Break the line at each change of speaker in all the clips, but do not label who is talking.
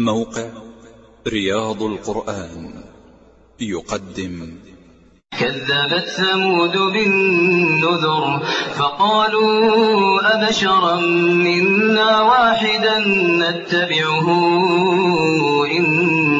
موقع رياض القرآن يقدم.
كذبت ثمود بالنذر فقالوا أبشرا منا واحدا نتبعه إنا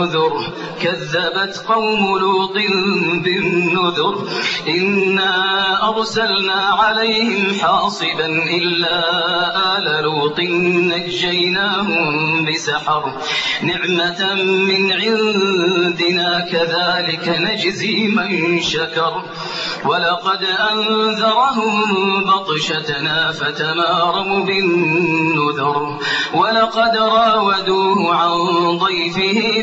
بالنذر كذبت قوم لوط بالنذر. إنا أرسلنا عليهم حاصبا إلا آل لوط نجيناهم بسحر. نعمة من عندنا كذلك نجزي من شكر. ولقد أنذرهم بطشتنا فتماروا بالنذر. ولقد راودوه عن ضيفه